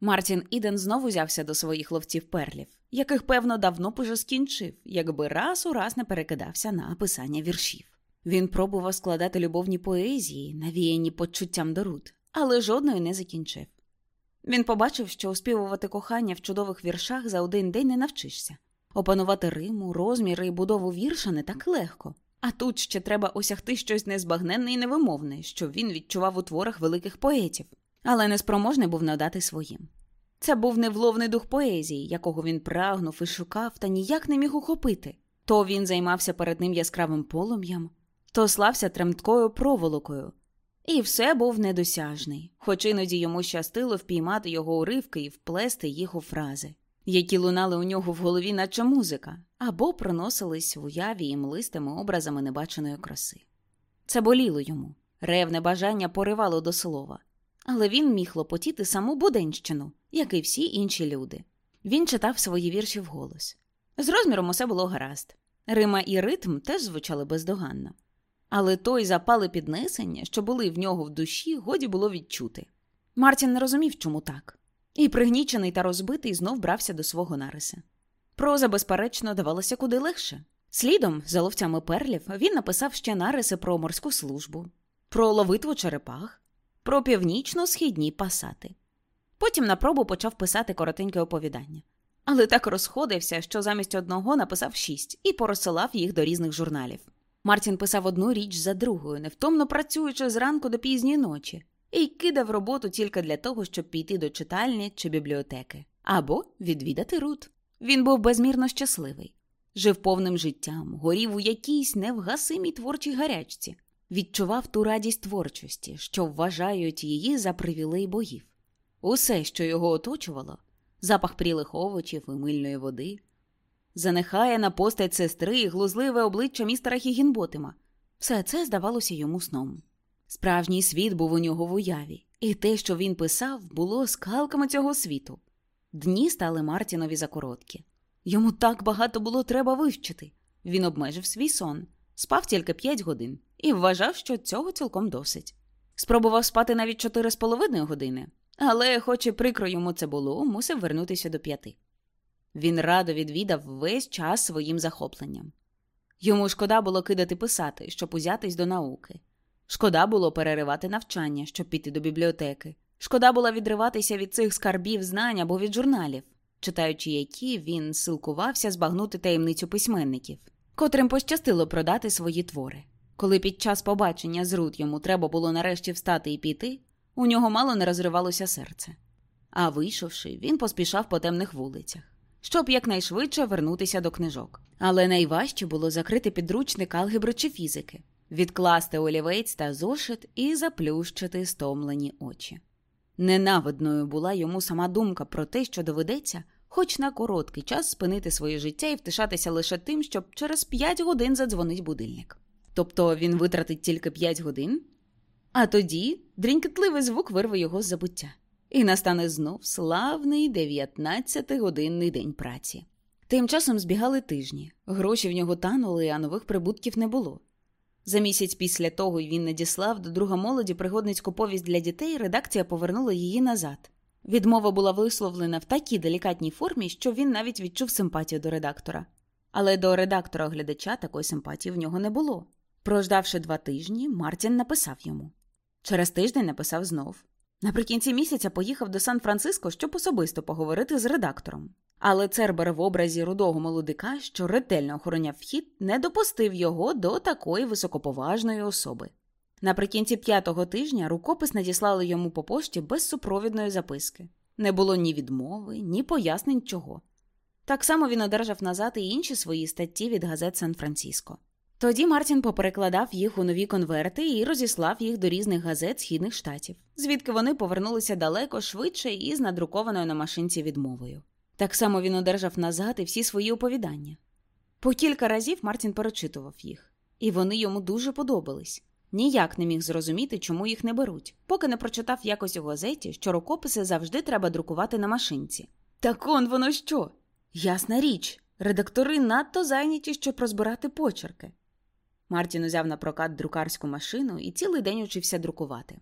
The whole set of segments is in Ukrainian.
Мартін Іден знову взявся до своїх ловців перлів, яких, певно, давно б уже скінчив, якби раз у раз не перекидався на писання віршів. Він пробував складати любовні поезії, навіяні почуттям до руд, але жодної не закінчив. Він побачив, що оспівувати кохання в чудових віршах за один день не навчишся. Опанувати риму, розміри і будову вірша не так легко. А тут ще треба осягти щось незбагненне і невимовне, що він відчував у творах великих поетів але неспроможний був надати своїм. Це був невловний дух поезії, якого він прагнув і шукав, та ніяк не міг ухопити. То він займався перед ним яскравим полум'ям, то слався тремткою проволокою. І все був недосяжний, хоч іноді йому щастило впіймати його уривки і вплести їх у фрази, які лунали у нього в голові, наче музика, або проносились в уяві і млистими образами небаченої краси. Це боліло йому, ревне бажання поривало до слова але він міг лопотіти саму Буденщину, як і всі інші люди. Він читав свої вірші вголос. З розміром усе було гаразд. Рима і ритм теж звучали бездоганно. Але той запали піднесення, що були в нього в душі, годі було відчути. Мартін не розумів, чому так, і пригнічений та розбитий знов брався до свого нариса. Проза, безперечно, давалася куди легше. Слідом, за ловцями перлів, він написав ще нариси про морську службу, про ловитву черепах, про північно-східні пасати. Потім на пробу почав писати коротеньке оповідання. Але так розходився, що замість одного написав шість і порозсилав їх до різних журналів. Мартін писав одну річ за другою, невтомно працюючи зранку до пізньої ночі, і кидав роботу тільки для того, щоб піти до читальні чи бібліотеки або відвідати Рут. Він був безмірно щасливий, жив повним життям, горів у якійсь невгасимій творчій гарячці, відчував ту радість творчості, що вважають її за привілей богів. Усе, що його оточувало, запах прілих овочів і мильної води, занехає на постать сестри і глузливе обличчя містера Хігінботима. Все це здавалося йому сном. Справжній світ був у нього в уяві, і те, що він писав, було скалками цього світу. Дні стали Мартінові закороткі. Йому так багато було треба вивчити. Він обмежив свій сон, спав тільки п'ять годин і вважав, що цього цілком досить. Спробував спати навіть чотири з половиною години, але, хоч і прикро йому це було, мусив вернутися до п'яти. Він радо відвідав весь час своїм захопленням. Йому шкода було кидати писати, щоб узятись до науки. Шкода було переривати навчання, щоб піти до бібліотеки. Шкода було відриватися від цих скарбів знань або від журналів, читаючи які він силкувався збагнути таємницю письменників, котрим пощастило продати свої твори. Коли під час побачення з Рут йому треба було нарешті встати і піти, у нього мало не розривалося серце. А вийшовши, він поспішав по темних вулицях, щоб якнайшвидше вернутися до книжок. Але найважче було закрити підручник алгебри чи фізики, відкласти олівець та зошит і заплющити стомлені очі. Ненавидною була йому сама думка про те, що доведеться, хоч на короткий час спинити своє життя і втишатися лише тим, щоб через п'ять годин задзвонить будильник. Тобто він витратить тільки 5 годин, а тоді дрінькітливий звук вирве його з забуття. І настане знов славний 19-годинний день праці. Тим часом збігали тижні, гроші в нього танули, а нових прибутків не було. За місяць після того він надіслав до друга молоді пригодницьку повість для дітей, редакція повернула її назад. Відмова була висловлена в такій делікатній формі, що він навіть відчув симпатію до редактора. Але до редактора оглядача такої симпатії в нього не було. Прождавши два тижні, Мартін написав йому. Через тиждень написав знов. Наприкінці місяця поїхав до Сан-Франциско, щоб особисто поговорити з редактором. Але Цербер в образі рудого молодика, що ретельно охороняв вхід, не допустив його до такої високоповажної особи. Наприкінці п'ятого тижня рукопис надіслали йому по пошті без супровідної записки. Не було ні відмови, ні пояснень чого. Так само він одержав назад і інші свої статті від газет Сан-Франциско. Тоді Мартін поперекладав їх у нові конверти і розіслав їх до різних газет східних штатів, звідки вони повернулися далеко швидше і з надрукованою на машинці відмовою. Так само він одержав назад і всі свої оповідання. По кілька разів Мартін перечитував їх, і вони йому дуже подобались. Ніяк не міг зрозуміти, чому їх не беруть, поки не прочитав якось у газеті, що рукописи завжди треба друкувати на машинці. Так он воно що? Ясна річ, редактори надто зайняті, щоб розбирати почерки. Мартін узяв на прокат друкарську машину і цілий день учився друкувати.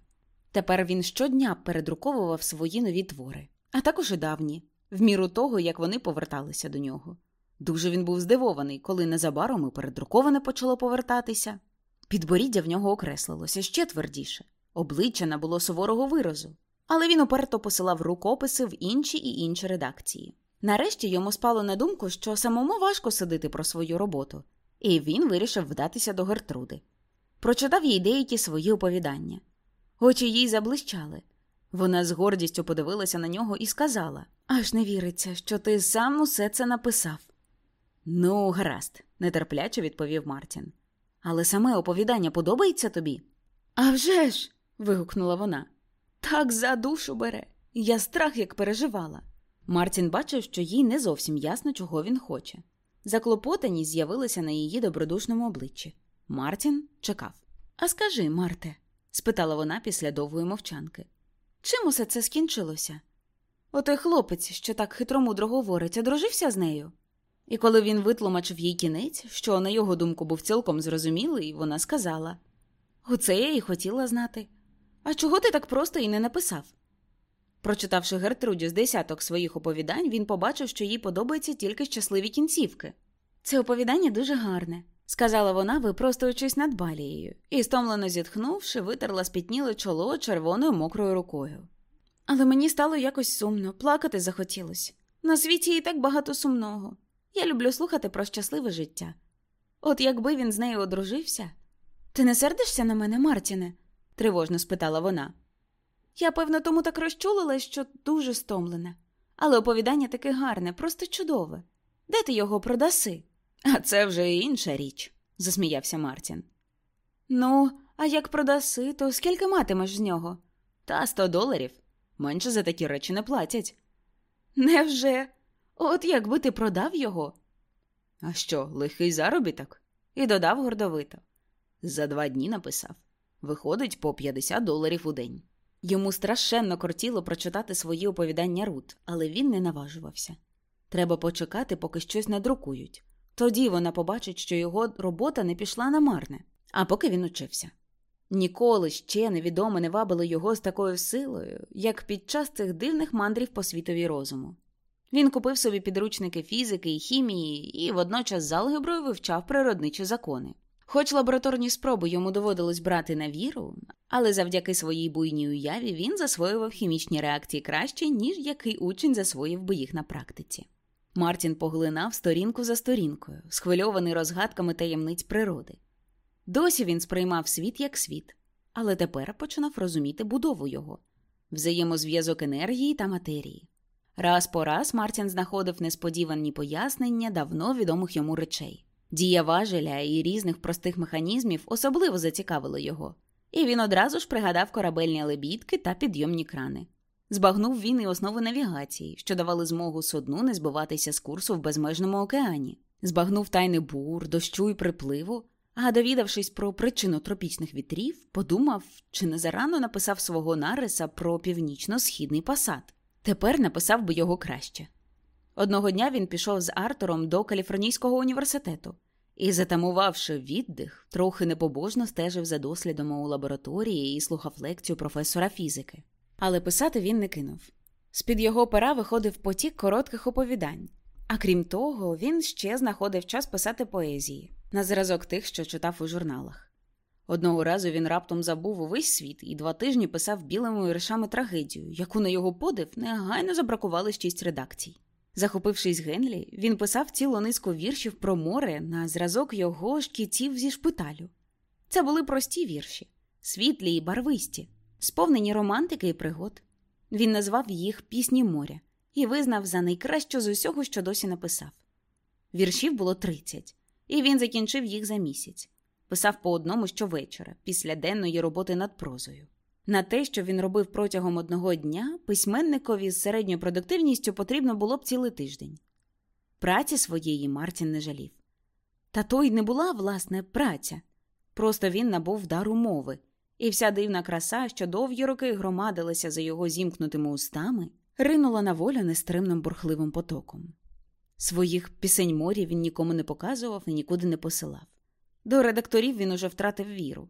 Тепер він щодня передруковував свої нові твори, а також і давні, в міру того, як вони поверталися до нього. Дуже він був здивований, коли незабаром і передруковане почало повертатися. Підборіддя в нього окреслилося ще твердіше, обличчя набуло суворого виразу, але він уперто посилав рукописи в інші і інші редакції. Нарешті йому спало на думку, що самому важко сидити про свою роботу, і він вирішив вдатися до Гертруди. Прочитав їй деякі свої оповідання. Очі їй заблищали. Вона з гордістю подивилася на нього і сказала: Аж не віриться, що ти сам усе це написав. Ну, гаразд, нетерпляче відповів Мартін. Але саме оповідання подобається тобі? «А вже ж!» – вигукнула вона. Так за душу бере. Я страх як переживала. Мартін бачив, що їй не зовсім ясно, чого він хоче. Заклопотані з'явилися на її добродушному обличчі. Мартін чекав. А скажи, Марте, спитала вона після довгої мовчанки, чим усе це скінчилося? Отой хлопець, що так хитромудро говорить, одружився з нею. І коли він витлумачив їй кінець, що, на його думку, був цілком зрозумілий, вона сказала: Оце я і хотіла знати. А чого ти так просто і не написав? Прочитавши Гертруді з десяток своїх оповідань, він побачив, що їй подобаються тільки щасливі кінцівки. Це оповідання дуже гарне, сказала вона, випростуючись над балією, і, стомлено зітхнувши, витерла спітніле чоло червоною мокрою рукою. Але мені стало якось сумно, плакати захотілося. На світі і так багато сумного. Я люблю слухати про щасливе життя. От якби він з нею одружився. Ти не сердишся на мене, Мартіне? тривожно спитала вона. Я, певно, тому так розчулилась, що дуже стомлена. Але оповідання таке гарне, просто чудове. Де ти його продаси? А це вже інша річ, засміявся Мартін. Ну, а як продаси, то скільки матимеш з нього? Та сто доларів. Менше за такі речі не платять. Невже? От якби ти продав його? А що, лихий заробіток? І додав гордовито. За два дні написав виходить по 50 доларів у день. Йому страшенно кортіло прочитати свої оповідання Рут, але він не наважувався. Треба почекати, поки щось надрукують. Тоді вона побачить, що його робота не пішла на марне, а поки він учився. Ніколи ще невідомо не вабило його з такою силою, як під час цих дивних мандрів по світові розуму. Він купив собі підручники фізики і хімії і водночас з алгеброю вивчав природничі закони. Хоч лабораторні спроби йому доводилось брати на віру, але завдяки своїй буйній уяві він засвоював хімічні реакції краще, ніж який учень засвоїв би їх на практиці. Мартін поглинав сторінку за сторінкою, схвильований розгадками таємниць природи. Досі він сприймав світ як світ, але тепер починав розуміти будову його взаємозв'язок енергії та матерії. Раз по раз Мартін знаходив несподівані пояснення давно відомих йому речей. Дія важеля і різних простих механізмів особливо зацікавило його, і він одразу ж пригадав корабельні лебідки та підйомні крани. Збагнув він і основи навігації, що давали змогу судну не збиватися з курсу в безмежному океані, збагнув тайни бур, дощу і припливу, а довідавшись про причину тропічних вітрів, подумав, чи не зарано написав свого нариса про північно-східний пасад. Тепер написав би його краще. Одного дня він пішов з Артуром до Каліфорнійського університету і, затамувавши віддих, трохи непобожно стежив за дослідами у лабораторії і слухав лекцію професора фізики. Але писати він не кинув. З під його пера виходив потік коротких оповідань, а крім того, він ще знаходив час писати поезії на зразок тих, що читав у журналах. Одного разу він раптом забув увесь світ і два тижні писав білими віршами трагедію, яку на його подив негайно забракували шість редакцій. Захопившись Генлі, він писав цілу низку віршів про море на зразок його шкітів зі шпиталю. Це були прості вірші, світлі і барвисті, сповнені романтики і пригод. Він назвав їх Пісні моря і визнав за найкращу з усього, що досі написав. Віршів було тридцять, і він закінчив їх за місяць. Писав по одному щовечора, після денної роботи над прозою. На те, що він робив протягом одного дня, письменникові з середньою продуктивністю потрібно було б цілий тиждень. Праці своєї Мартін не жалів. Та то й не була, власне, праця. Просто він набув дару мови, і вся дивна краса, що довгі роки громадилася за його зімкнутими устами, ринула на волю нестримним бурхливим потоком. Своїх пісень морі він нікому не показував і нікуди не посилав. До редакторів він уже втратив віру,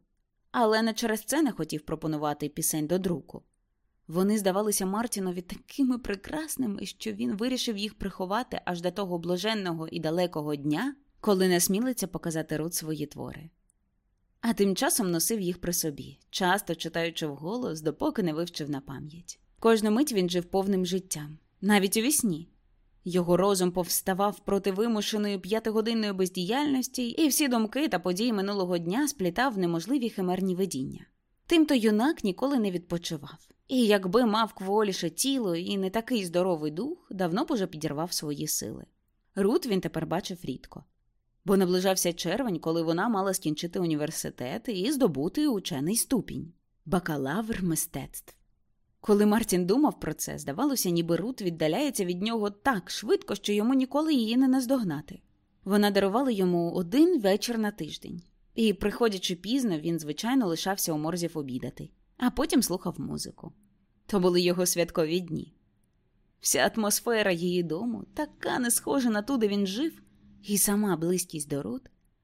але не через це не хотів пропонувати пісень до друку. Вони здавалися Мартінові такими прекрасними, що він вирішив їх приховати аж до того блаженного і далекого дня, коли не смілиться показати Рут свої твори. А тим часом носив їх при собі, часто читаючи вголос, допоки не вивчив на пам'ять. Кожну мить він жив повним життям, навіть у вісні. Його розум повставав проти вимушеної п'ятигодинної бездіяльності, і всі думки та події минулого дня сплітав неможливі химерні видіння. Тимто юнак ніколи не відпочивав, і якби мав кволіше тіло і не такий здоровий дух, давно б уже підірвав свої сили. Рут він тепер бачив рідко, бо наближався червень, коли вона мала скінчити університет і здобути учений ступінь бакалавр мистецтв. Коли Мартін думав про це, здавалося, ніби Рут віддаляється від нього так швидко, що йому ніколи її не наздогнати. Вона дарувала йому один вечір на тиждень, і, приходячи пізно, він, звичайно, лишався у морзів обідати, а потім слухав музику. То були його святкові дні. Вся атмосфера її дому, така не схожа на ту, де він жив, і сама близькість до Рут,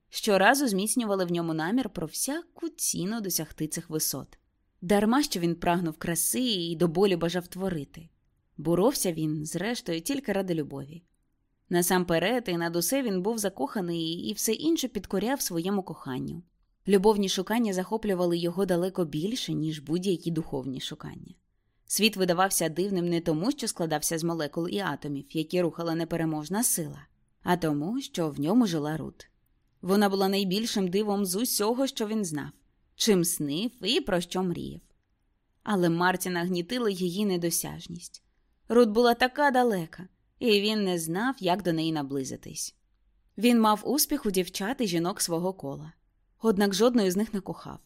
щоразу зміцнювали в ньому намір про всяку ціну досягти цих висот. Дарма що він прагнув краси і до болі бажав творити. Боровся він, зрештою, тільки ради любові. Насамперед, і над усе він був закоханий і все інше підкоряв своєму коханню. Любовні шукання захоплювали його далеко більше, ніж будь-які духовні шукання. Світ видавався дивним не тому, що складався з молекул і атомів, які рухала непереможна сила, а тому, що в ньому жила Рут. Вона була найбільшим дивом з усього, що він знав чим снив і про що мріяв. Але Мартіна гнітила її недосяжність. Рут була така далека, і він не знав, як до неї наблизитись. Він мав успіх у дівчат і жінок свого кола, однак жодної з них не кохав.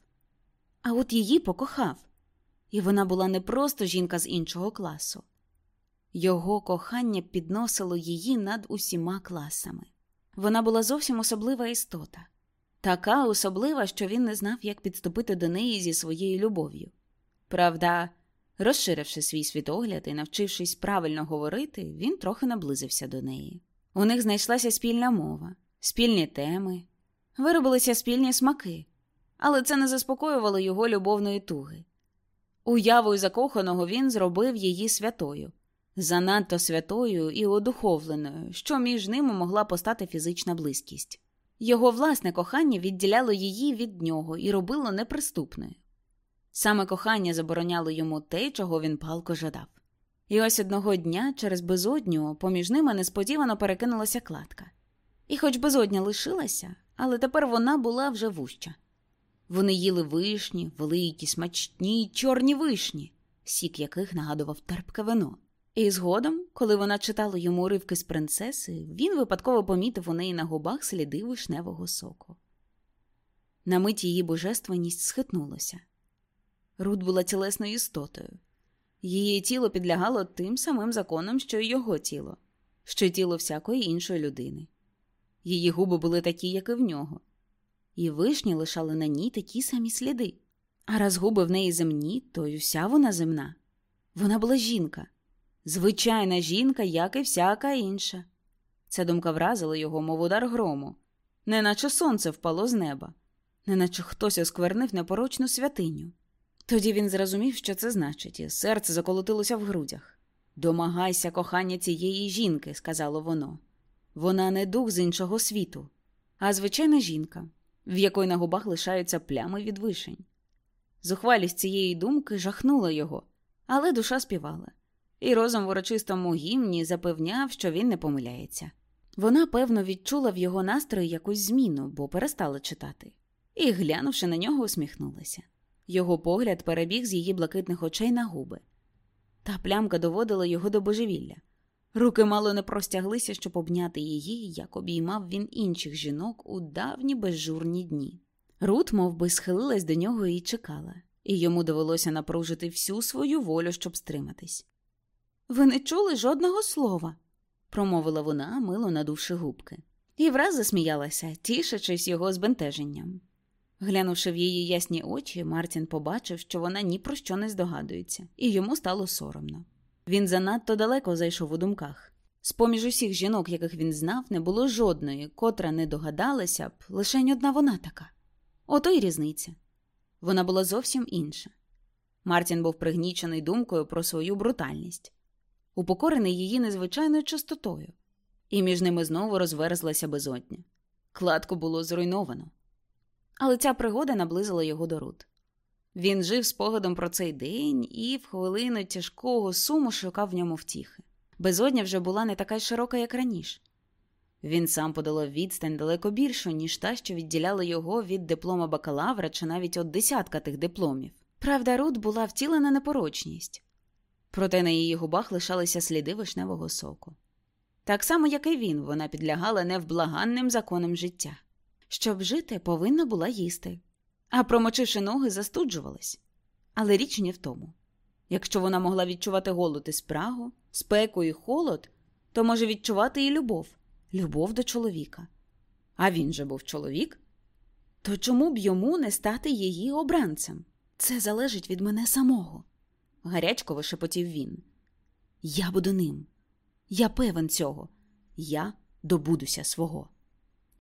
А от її покохав, і вона була не просто жінка з іншого класу. Його кохання підносило її над усіма класами. Вона була зовсім особлива істота, така особлива, що він не знав, як підступити до неї зі своєю любов'ю. Правда, розширивши свій світогляд і навчившись правильно говорити, він трохи наблизився до неї. У них знайшлася спільна мова, спільні теми, виробилися спільні смаки, але це не заспокоювало його любовної туги. Уявою закоханого він зробив її святою, занадто святою і одуховленою, що між ними могла постати фізична близькість. Його власне кохання відділяло її від нього і робило неприступною. Саме кохання забороняло йому те, чого він палко жадав. І ось одного дня через безодню поміж ними несподівано перекинулася кладка. І хоч безодня лишилася, але тепер вона була вже вуща. Вони їли вишні, великі, смачні, чорні вишні, сік яких нагадував терпке вино. І згодом, коли вона читала йому уривки з принцеси, він випадково помітив у неї на губах сліди вишневого соку. На мить її божественність схитнулася. Рут була тілесною істотою. Її тіло підлягало тим самим законам, що й його тіло, що тіло всякої іншої людини. Її губи були такі, як і в нього, і вишні лишали на ній такі самі сліди. А раз губи в неї земні, то й уся вона земна. Вона була жінка, звичайна жінка, як і всяка інша. Ця думка вразила його, мов удар грому, неначе сонце впало з неба, неначе хтось осквернив непорочну святиню. Тоді він зрозумів, що це значить, і серце заколотилося в грудях. Домагайся кохання цієї жінки, сказало воно. Вона не дух з іншого світу, а звичайна жінка, в якої на губах лишаються плями від вишень. Зухвалість цієї думки жахнула його, але душа співала, і розум в урочистому гімні запевняв, що він не помиляється. Вона, певно, відчула в його настрої якусь зміну, бо перестала читати, і, глянувши на нього, усміхнулася. Його погляд перебіг з її блакитних очей на губи. Та плямка доводила його до божевілля. Руки мало не простяглися, щоб обняти її, як обіймав він інших жінок у давні безжурні дні. Рут мов би, схилилась до нього і чекала, і йому довелося напружити всю свою волю, щоб стриматись. Ви не чули жодного слова, промовила вона, мило надувши губки, і враз засміялася, тішачись його збентеженням. Глянувши в її ясні очі, Мартін побачив, що вона ні про що не здогадується, і йому стало соромно. Він занадто далеко зайшов у думках. З поміж усіх жінок, яких він знав, не було жодної, котра не догадалася б, лише одна вона така. Ото й різниця. Вона була зовсім інша. Мартін був пригнічений думкою про свою брутальність, упокорений її незвичайною чистотою, і між ними знову розверзлася безодня. Кладку було зруйновано. Але ця пригода наблизила його до Рут. Він жив спогадом про цей день і в хвилину тяжкого суму шукав в ньому втіхи. Безодня вже була не така широка, як раніше. Він сам подолав відстань далеко більшу, ніж та, що відділяла його від диплома бакалавра чи навіть від десятка тих дипломів. Правда, Рут була втілена непорочність, проте на її губах лишалися сліди вишневого соку. Так само, як і він, вона підлягала невблаганним законам життя. Щоб жити, повинна була їсти, а промочивши ноги, застуджувалась. Але річ не в тому. Якщо вона могла відчувати голод і спрагу, спеку і холод, то може відчувати і любов, любов до чоловіка. А він же був чоловік. То чому б йому не стати її обранцем? Це залежить від мене самого, гарячково шепотів він. Я буду ним. Я певен цього. Я добудуся свого.